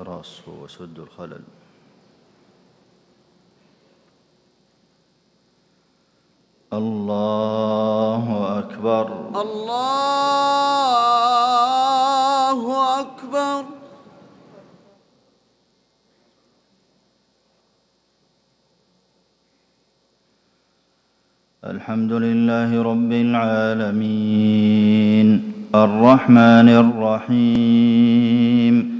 تراصوا وسدوا الخلل. الله أكبر. الله أكبر. الحمد لله رب العالمين. الرحمن الرحيم.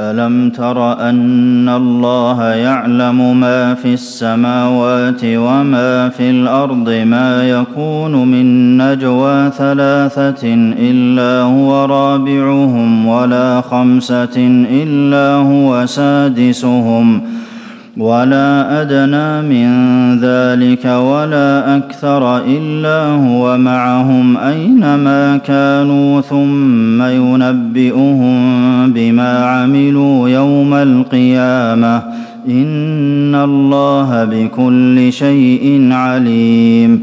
ألم تر أن الله يعلم ما في السماوات وما في الأرض ما يكون من نجوى ثلاثة إلا هو رابعهم ولا خمسة إلا هو سادسهم ولا أدنى من ذلك ولا أكثر إلا هو معهم أينما كانوا ثم ينبئهم بما عملوا يوم القيامة إن الله بكل شيء عليم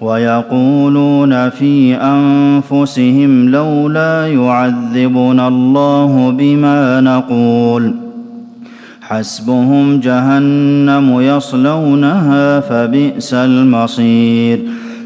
ويقولون في أنفسهم لولا يعذبنا الله بما نقول. حسبهم جهنم يصلونها فبئس المصير.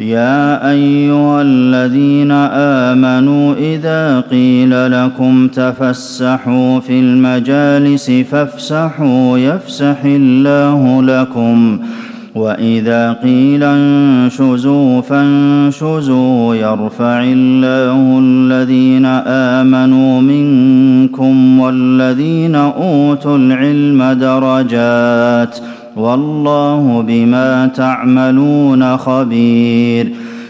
يا أيها الذين آمنوا إذا قيل لكم تفسحوا في المجالس فافسحوا يفسح الله لكم وإذا قيل انشزوا فانشزوا يرفع الله الذين آمنوا منكم والذين أوتوا العلم درجات والله بما تعملون خبير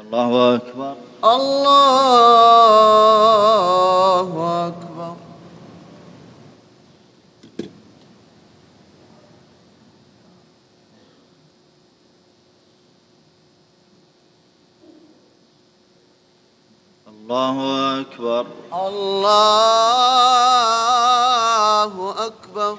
الله أكبر. الله أكبر الله أكبر الله أكبر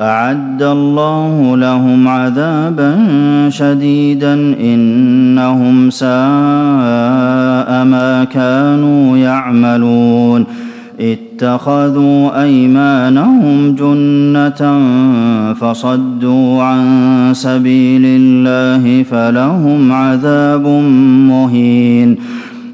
أعد الله لهم عذابا شديدا إنهم ساء ما كانوا يعملون اتخذوا أيمانهم جنة فصدوا عن سبيل الله فلهم عذاب مهين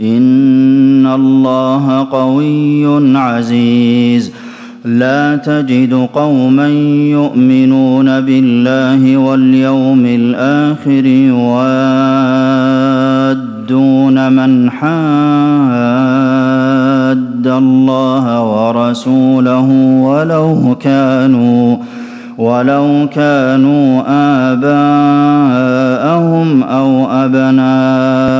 إن الله قوي عزيز. لا تجد قوما يؤمنون بالله واليوم الآخر يوادون من حاد الله ورسوله ولو كانوا ولو كانوا آباءهم أو أبناءهم.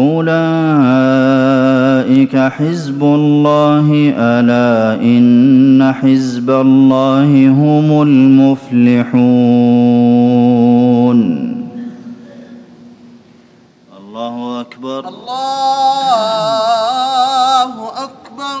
أولئك حزب الله ألا إن حزب الله هم المفلحون. الله أكبر. الله أكبر